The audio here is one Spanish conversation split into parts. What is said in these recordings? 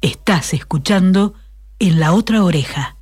Estás escuchando en la otra oreja.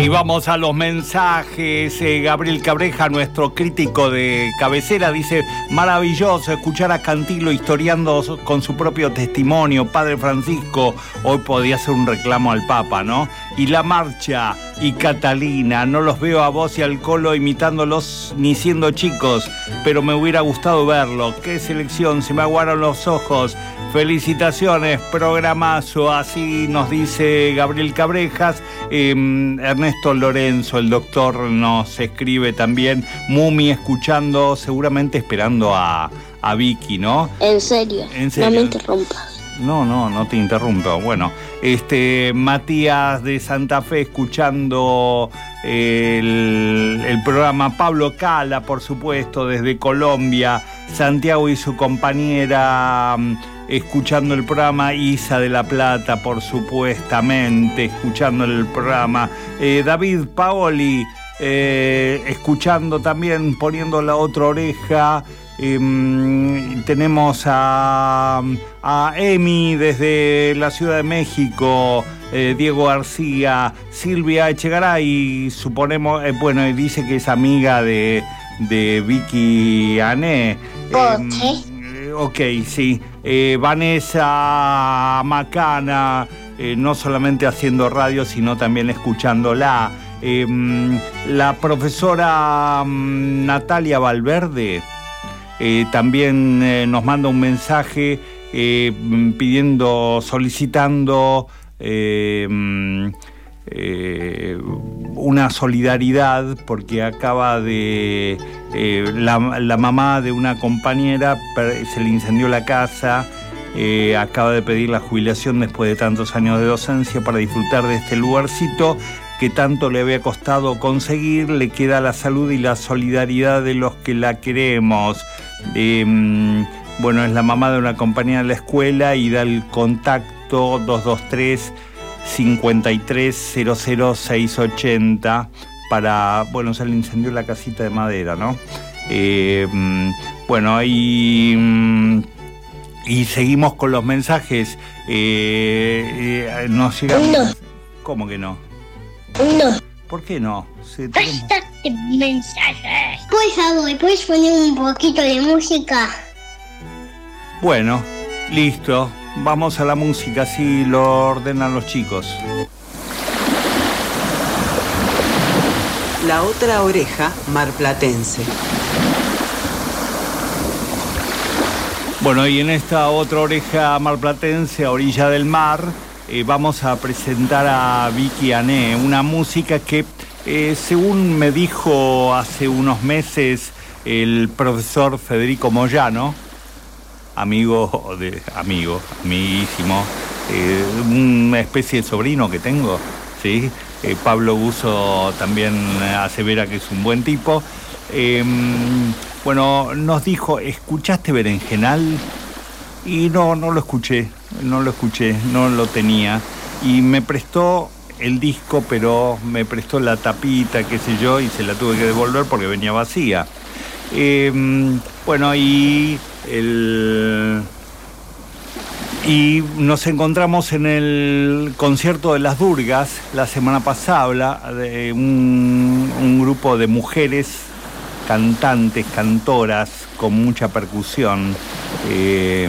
Y vamos a los mensajes. Eh, Gabriel Cabreja, nuestro crítico de cabecera, dice, maravilloso escuchar a Cantilo historiando con su propio testimonio. Padre Francisco, hoy podía hacer un reclamo al Papa, ¿no? Y la marcha y Catalina, no los veo a vos y al Colo imitándolos ni siendo chicos, pero me hubiera gustado verlo. Qué selección, se me aguaron los ojos. Felicitaciones, programazo, así nos dice Gabriel Cabrejas. Em, Ernesto Lorenzo, el doctor, nos escribe también. Mumi escuchando, seguramente esperando a, a Vicky, ¿no? En serio, En serio. no me interrumpas. No, no, no te interrumpo. Bueno, este Matías de Santa Fe escuchando el, programa Pablo Cala, por supuesto, desde Colombia, Santiago y su compañera mm, escuchando el programa, Isa de la Plata, por supuestamente, escuchando el programa, Eh, David Paoli eh, escuchando también, poniendo la otra oreja. Em, tenemos a, a Emi desde la Ciudad de México, eh, Diego García, Silvia Echegaray, suponemos, eh, bueno, y dice que es amiga de, de Vicky Ané. Em, eh, ok, sí. Eh, Vanessa Macana, no solamente haciendo radio, sino también escuchándola. Em, la profesora mm, Natalia Valverde eh, también eh, nos manda un mensaje eh, pidiendo, solicitando mm, una solidaridad porque acaba de la, la mamá de una compañera se le incendió la casa acaba de pedir la jubilación después de tantos años de docencia para disfrutar de este lugarcito que tanto le había costado conseguir, le queda la salud y la solidaridad de los que la queremos. Eh, mm, bueno, es la mamá de una compañera de la escuela y da el contacto 223 53000680 para, bueno, se le incendió la casita de madera, ¿no? Eh, mm, bueno, y, mm, y seguimos con los mensajes. Eh, eh, nos llegan... No. ¿Cómo que no? No. ¿Por qué no? Se- tenemos- Basta de mensajes. Por favor, ¿puedes poner un poquito de música? Bueno, listo. Vamos a la música, así lo ordenan los chicos. La otra oreja marplatense. Bueno, y en esta otra oreja marplatense, a orilla del mar, eh, vamos a presentar a Vicky Ané, una música que, eh, según me dijo hace unos meses el profesor Federico Moyano, amigo de amigo, amiguísimo, eh, una especie de sobrino que tengo, ¿sí? Pablo Buzo también asevera que es un buen tipo. Eh, bueno, nos dijo, ¿escuchaste Berenjenal? Y no, no lo escuché, no lo escuché, no lo tenía. Y me prestó el disco, pero me prestó la tapita, qué sé yo, y se la tuve que devolver porque venía vacía. Eh, bueno, y el... Y nos encontramos en el concierto de las Durgas la semana pasada, de un grupo de mujeres cantantes, cantoras, con mucha percusión, eh,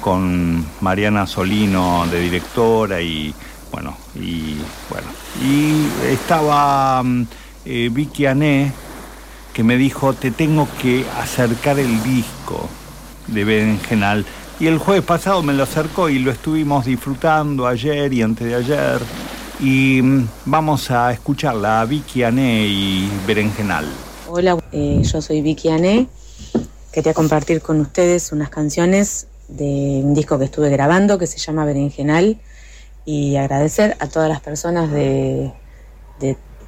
con Mariana Solino de directora y bueno, y bueno, y estaba mm, eh, Vicky Ané que me dijo, te tengo que acercar el disco de Berenjenal. Y el jueves pasado me lo acercó y lo estuvimos disfrutando ayer y antes de ayer. Y mm, vamos a escucharla, Vicky Ané y Berenjenal. Hola, eh, yo soy Vicky Ané. Quería compartir con ustedes unas canciones de un disco que estuve grabando que se llama Berenjenal y agradecer a todas las personas de,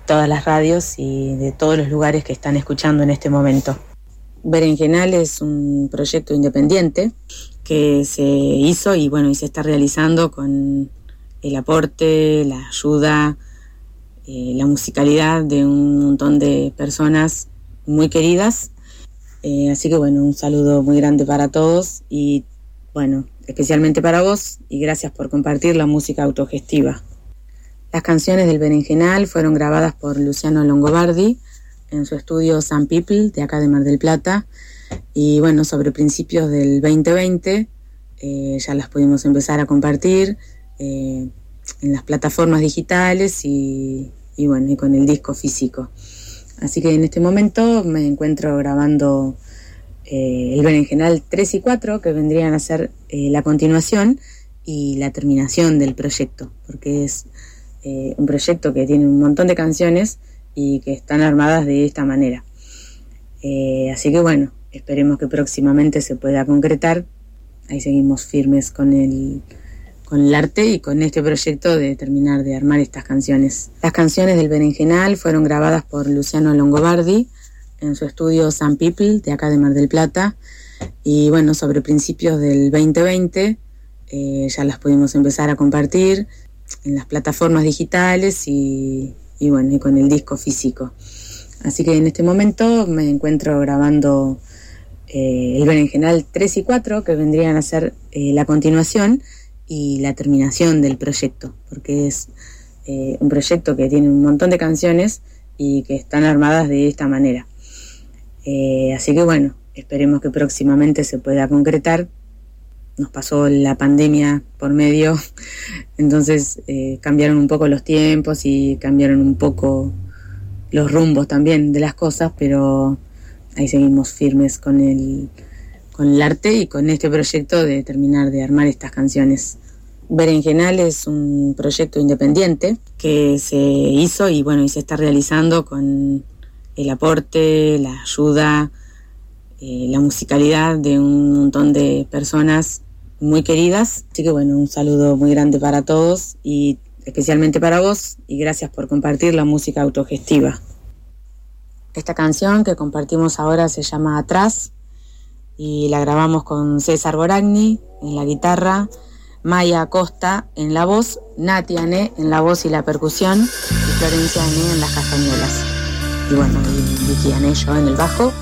todas las radios y de todos los lugares que están escuchando en este momento. Berenjenal es un proyecto independiente que se hizo y bueno y se está realizando con el aporte, la ayuda, eh, la musicalidad de un montón de personas muy queridas. Eh, así que bueno, un saludo muy grande para todos y bueno, especialmente para vos y gracias por compartir la música autogestiva. Las canciones del Berenjenal fueron grabadas por Luciano Longobardi en su estudio San People de acá de Mar del Plata y bueno, sobre principios del 2020 eh, ya las pudimos empezar a compartir eh, en las plataformas digitales y, bueno, y con el disco físico. Así que en este momento me encuentro grabando eh, el Berenjenal 3 y 4, que vendrían a ser la continuación y la terminación del proyecto, porque es un proyecto que tiene un montón de canciones y que están armadas de esta manera. así que bueno, esperemos que próximamente se pueda concretar. Ahí seguimos firmes con el, con el arte y con este proyecto de terminar de armar estas canciones. Las canciones del Berenjenal fueron grabadas por Luciano Longobardi en su estudio San People de acá de Mar del Plata y bueno, sobre principios del 2020 eh, ya las pudimos empezar a compartir en las plataformas digitales y, y bueno, y con el disco físico. Así que en este momento me encuentro grabando eh, el Berenjenal 3 y 4, que vendrían a ser eh, la continuación y la terminación del proyecto, porque es eh, un proyecto que tiene un montón de canciones y que están armadas de esta manera. así que bueno, esperemos que próximamente se pueda concretar. Nos pasó la pandemia por medio, entonces cambiaron un poco los tiempos y cambiaron un poco los rumbos también de las cosas, pero ahí seguimos firmes con el, con el arte y con este proyecto de terminar de armar estas canciones. Berenjenal es un proyecto independiente que se hizo y bueno, y se está realizando con el aporte, la ayuda, eh, la musicalidad de un montón de personas muy queridas. Así que bueno, un saludo muy grande para todos y especialmente para vos y gracias por compartir la música autogestiva. Esta canción que compartimos ahora se llama Atrás y la grabamos con César Boragni en la guitarra, Maya Acosta en la voz, Nati Ané en la voz y la percusión y Florencia Ané en las castañuelas. Y bueno, y Vicky yo en el bajo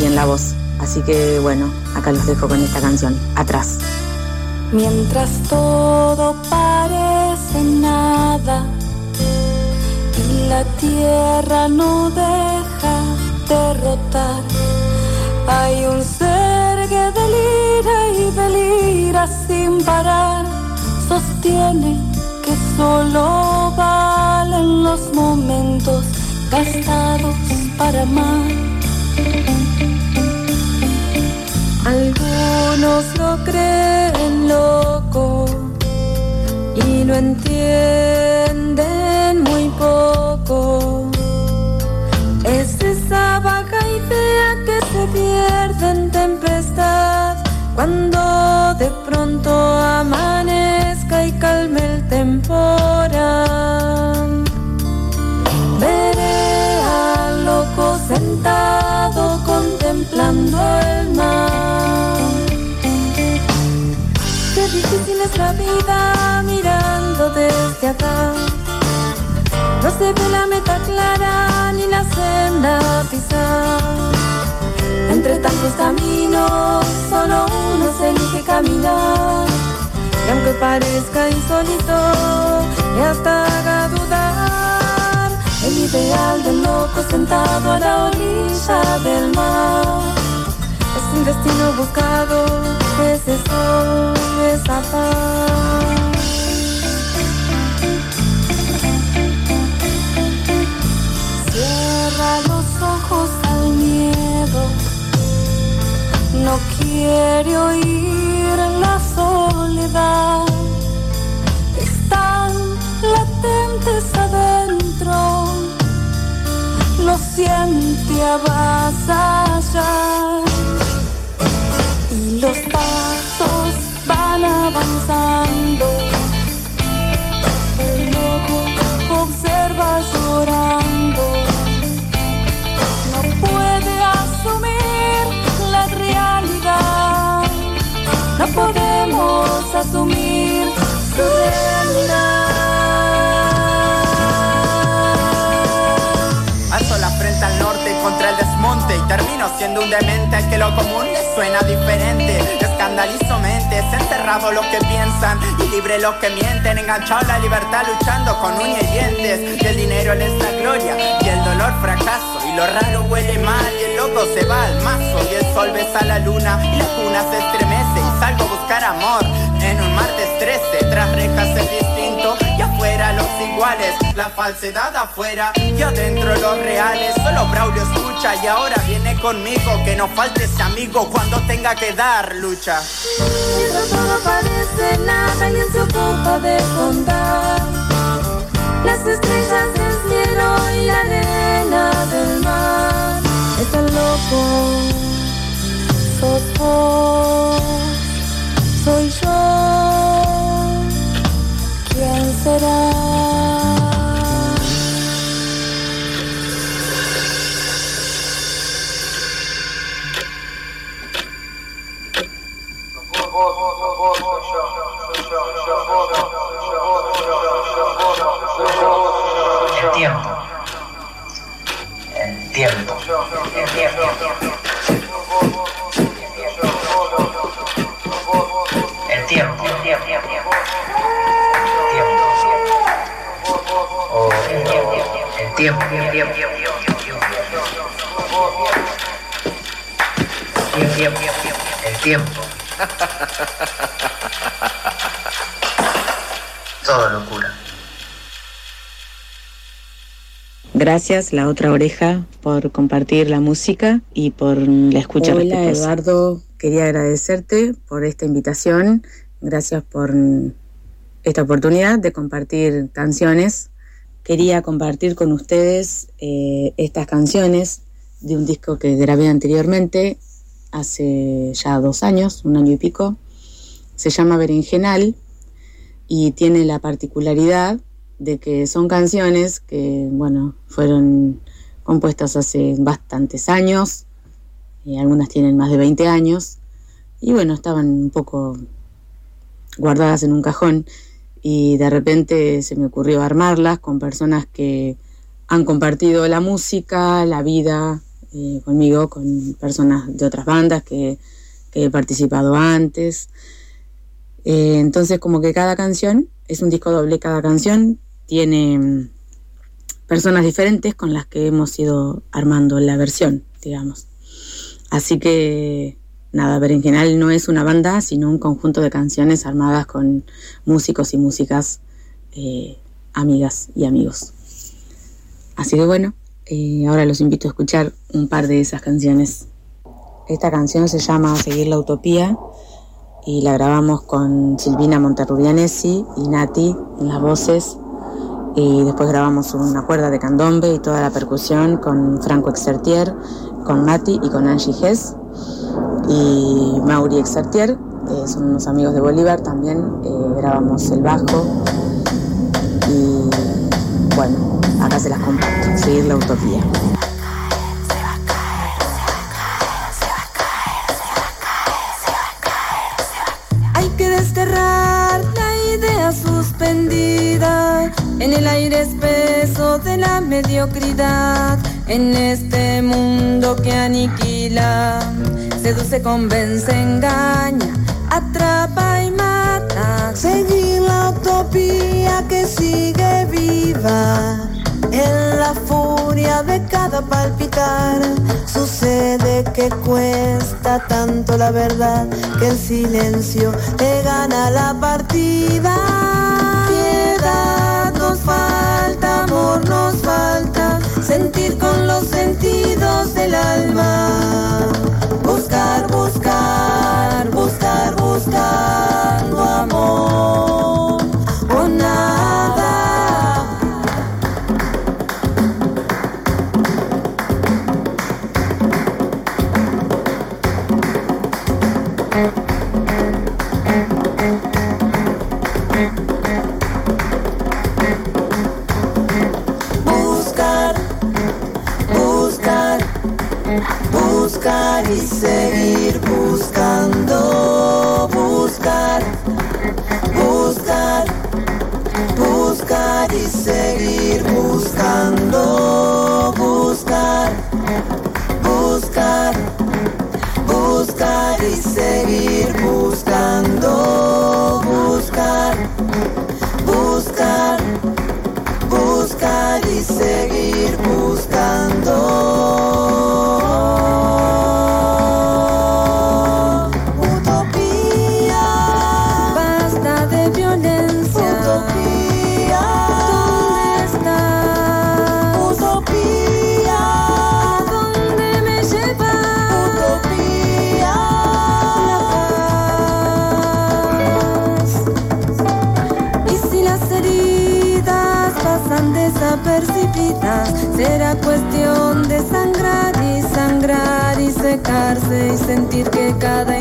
y en la voz. Así que bueno, acá los dejo con esta canción, Atrás. Mientras todo parece nada la tierra no deja derrotar. Hay un ser delira y delira sin parar. Sostiene que solo valen los momentos gastados para amar. Algunos lo creen loco y no entienden pronto amanezca y calme el temporal. Veré al loco sentado contemplando el mar. Qué difícil es la vida mirando desde acá. No se ve la meta clara ni la senda pisar. Entre tantos caminos, solo uno se elige caminar. Y aunque parezca insólito y hasta haga dudar, el ideal del loco sentado a la orilla del mar es un destino buscado, es eso, esa paz. los No quiere oír la soledad. Están latentes adentro. Lo siente allá Y los pasos van avanzando. El loco observa llorando. Asumir su realidad. Alzo la frente al norte contra el desmonte y termino siendo un demente que lo común le suena diferente. Escandalizo mentes, encerrado los que piensan y libre los que mienten, enganchado la libertad luchando con uñas y dientes. Y el dinero les da gloria y el dolor fracaso y lo raro huele mal y el loco se va al mazo y el sol besa la luna y la cuna se estremece y salgo a buscar amor en un martes 13 tras rejas es distinto. Y afuera los iguales la falsedad afuera. Y adentro los reales solo Braulio escucha. Y ahora viene conmigo que no falte ese amigo cuando tenga que dar lucha. Pero todo parece nada, alguien se ocupa de contar. Las estrellas del cielo y la arena del mar. Están locos, sos tiempo. El tiempo. El tiempo. Tiempo. Tiempo. Tiempo. El tiempo. Todo locura. Gracias, La Otra Oreja, por compartir la música y por la escucha Hola, respetuosa. Eduardo. Quería agradecerte por esta invitación. Gracias por esta oportunidad de compartir canciones. Quería compartir con ustedes eh, estas canciones de un disco que grabé anteriormente, hace ya dos años, un año y pico. Se llama Berenjenal y tiene la particularidad de que son canciones que, bueno, fueron compuestas hace bastantes años, y algunas tienen más de 20 años, y bueno, estaban un poco guardadas en un cajón, y de repente se me ocurrió armarlas con personas que han compartido la música, la vida eh, conmigo, con personas de otras bandas que, he participado antes. Eh, entonces como que cada canción, es un disco doble, cada canción tiene mm, personas diferentes con las que hemos ido armando la versión, digamos. Así que nada, Berenjenal no es una banda, sino un conjunto de canciones armadas con músicos y músicas, eh, amigas y amigos. Así que bueno, eh, ahora los invito a escuchar un par de esas canciones. Esta canción se llama Seguir la Utopía y la grabamos con Silvina Monterrubianesi y Nati en las voces y después grabamos una cuerda de candombe y toda la percusión con Franco Exertier, con Nati y con Angie Hess y Mauri Exertier, eh, son unos amigos de Bolívar también, eh, grabamos el bajo. Y bueno, acá se las comparto, seguir la utopía. Hay que desterrar la idea suspendida en el aire espeso de la mediocridad, en este mundo que aniquila, seduce, convence, engaña, atrapa y mata. Seguir la utopía que sigue viva. En la furia de cada palpitar sucede que cuesta tanto la verdad que el silencio le gana la partida. Piedad nos falta, amor nos falta, sentir con los sentidos del alma. Buscar, buscar,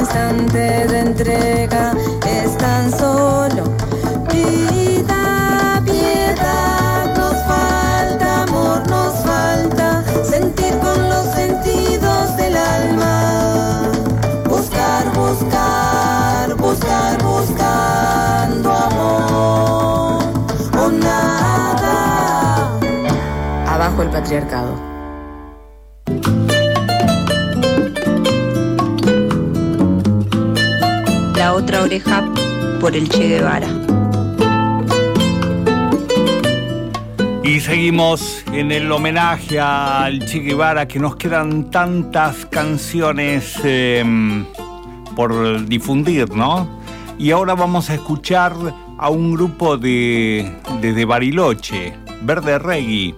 instante de entrega es tan solo vida, piedad. Nos falta amor, nos falta sentir con los sentidos del alma. Buscar, buscar, buscar, buscando amor o nada. Abajo el patriarcado. Otra oreja por el Che Guevara. Y seguimos en el homenaje al Che Guevara, que nos quedan tantas canciones eh, por difundir, ¿no? Y ahora vamos a escuchar a un grupo de, desde Bariloche, Verde Reggae.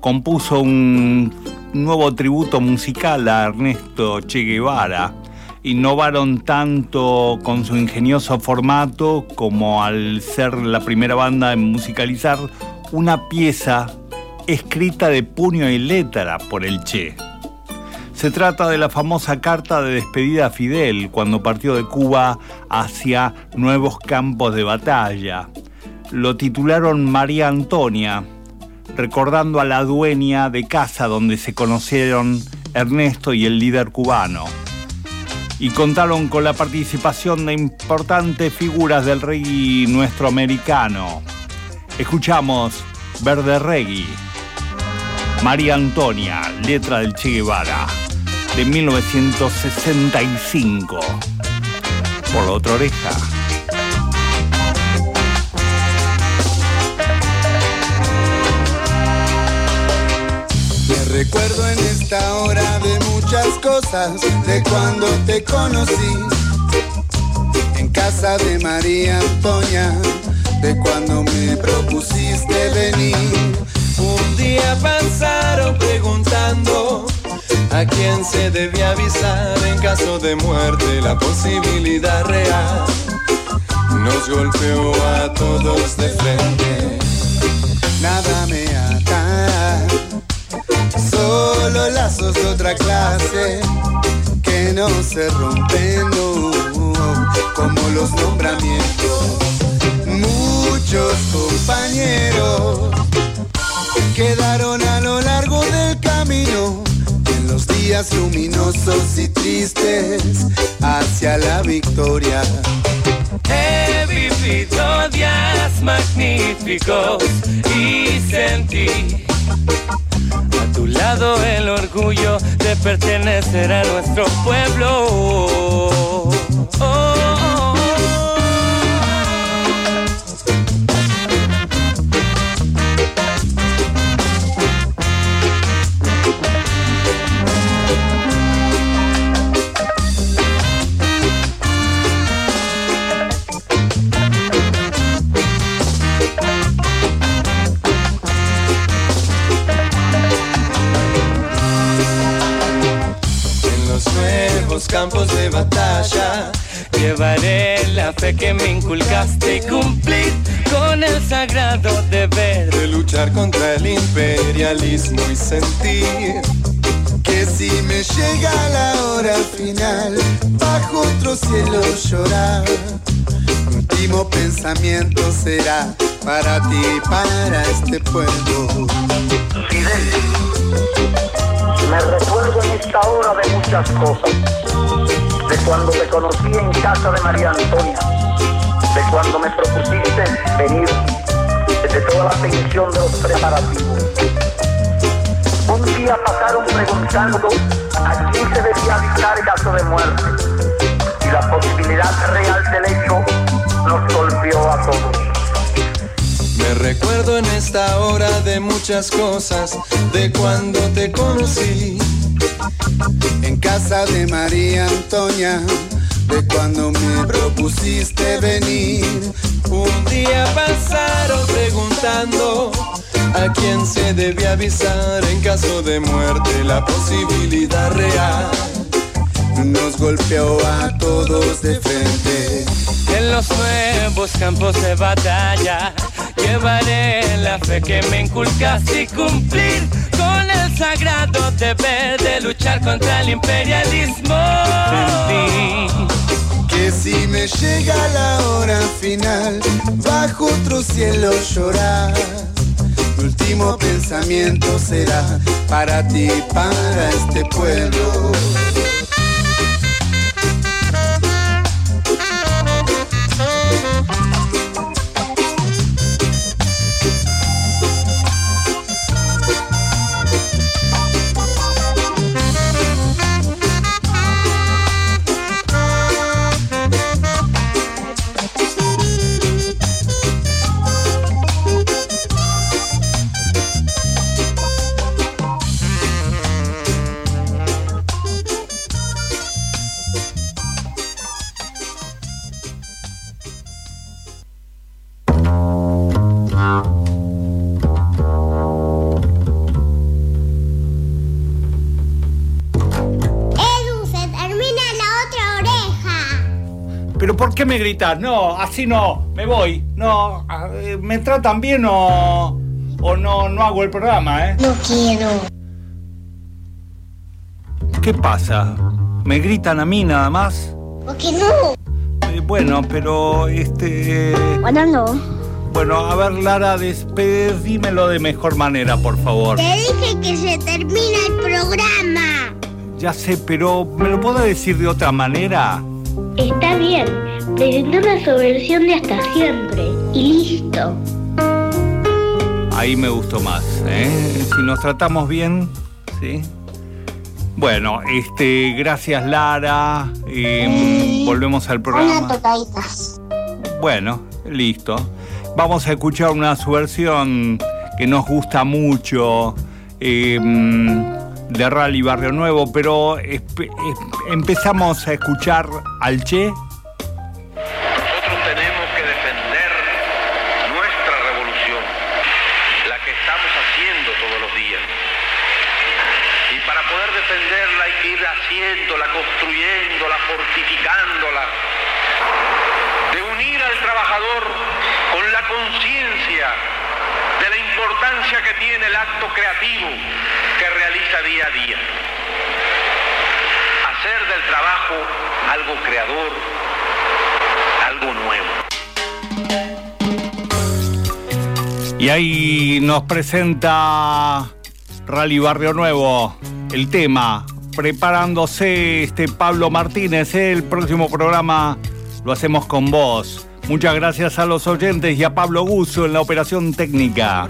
Compuso un nuevo tributo musical a Ernesto Che Guevara. Innovaron tanto con su ingenioso formato como al ser la primera banda en musicalizar una pieza escrita de puño y letra por el Che. Se trata de la famosa carta de despedida a Fidel cuando partió de Cuba hacia nuevos campos de batalla. Lo titularon María Antonia, recordando a la dueña de casa donde se conocieron Ernesto y el líder cubano. Y contaron con la participación de importantes figuras del reggae nuestro americano. Escuchamos Verde Reggae, María Antonia, letra del Che Guevara, de 1965. Por la otra oreja. Recuerdo en esta hora de muchas cosas, de cuando te conocí, en casa de María Antonia de cuando me propusiste venir. Un día pasaron preguntando a quién se debía avisar en caso de muerte, la posibilidad real nos golpeó a todos de frente. Lazos otra clase que no se rompen, como los nombramientos muchos compañeros quedaron a lo largo del camino en los días luminosos y tristes hacia la victoria. He vivido días magníficos y sentí tu lado el orgullo de pertenecer a nuestro pueblo. Campos de batalla. Llevaré la fe que me inculcaste y cumplir con el sagrado deber de luchar contra el imperialismo y sentir que si me llega la hora final, bajo otro cielo llorar, mi último pensamiento será para ti, para este pueblo. Fidel, me recuerdo en esta hora de muchas cosas de cuando te conocí en casa de María Antonia, de cuando me propusiste venir, desde toda la tensión de los preparativos. Un día pasaron preguntando a quién se debía avisar en caso de muerte, y la posibilidad real del hecho nos golpeó a todos. Me recuerdo en esta hora de muchas cosas, de cuando te conocí en casa de María Antonia, de cuando me propusiste venir. Un día pasaron preguntando a quién se debe avisar en caso de muerte, la posibilidad real nos golpeó a todos de frente. En los nuevos campos de batalla Llevaré la fe que me inculcas y cumplir con el sagrado deber de luchar contra el imperialismo. Que si me llega la hora final, bajo otro cielo llorar. Mi último pensamiento será para ti, para este pueblo. Pero ¿por qué me gritas? No, así no, me voy. No, eh, ¿me tratan bien o, o no, no hago el programa, eh? No quiero. ¿Qué pasa? ¿Me gritan a mí nada más? ¿Por qué no? Eh, bueno, pero este... Bueno, no. Bueno, a ver, Lara, despedímelo de mejor manera, por favor. Te dije que se termina el programa. Ya sé, pero ¿me lo puedo decir de otra manera? Está bien. Presenté una subversión de hasta siempre. Y listo. Ahí me gustó más, ¿eh? Si nos tratamos bien, ¿sí? Bueno, este, gracias Lara. eh, volvemos al Una programa. tocaditas. Bueno, listo. Vamos a escuchar una subversión que nos gusta mucho eh, de Rally Barrio Nuevo, pero empezamos a escuchar al Che. Nosotros tenemos que defender nuestra revolución, la que estamos haciendo todos los días. Y para poder defenderla hay que ir haciéndola, construyéndola, fortificándola. De unir al trabajador con la conciencia de la importancia que tiene el acto creativo que realiza día a día. Hacer del trabajo algo creador, algo nuevo. Y ahí nos presenta Rally Barrio Nuevo el tema. Preparándose este Pablo Martínez, el próximo programa lo hacemos con vos. Muchas gracias a los oyentes y a Pablo Guso en la operación técnica.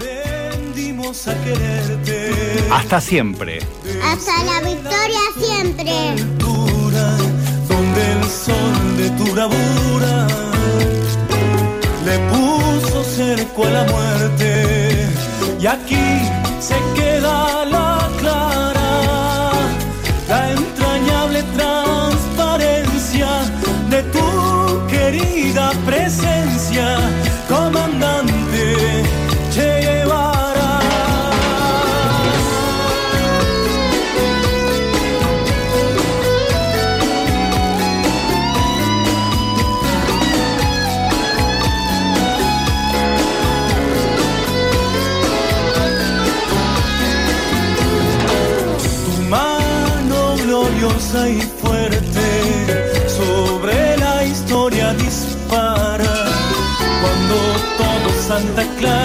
A quererte. Hasta siempre. Hasta la victoria siempre. donde el sol de tu bravura le puso cerco a la muerte y aquí se queda la clara la entrañable transparencia de tu querida presencia todo Santa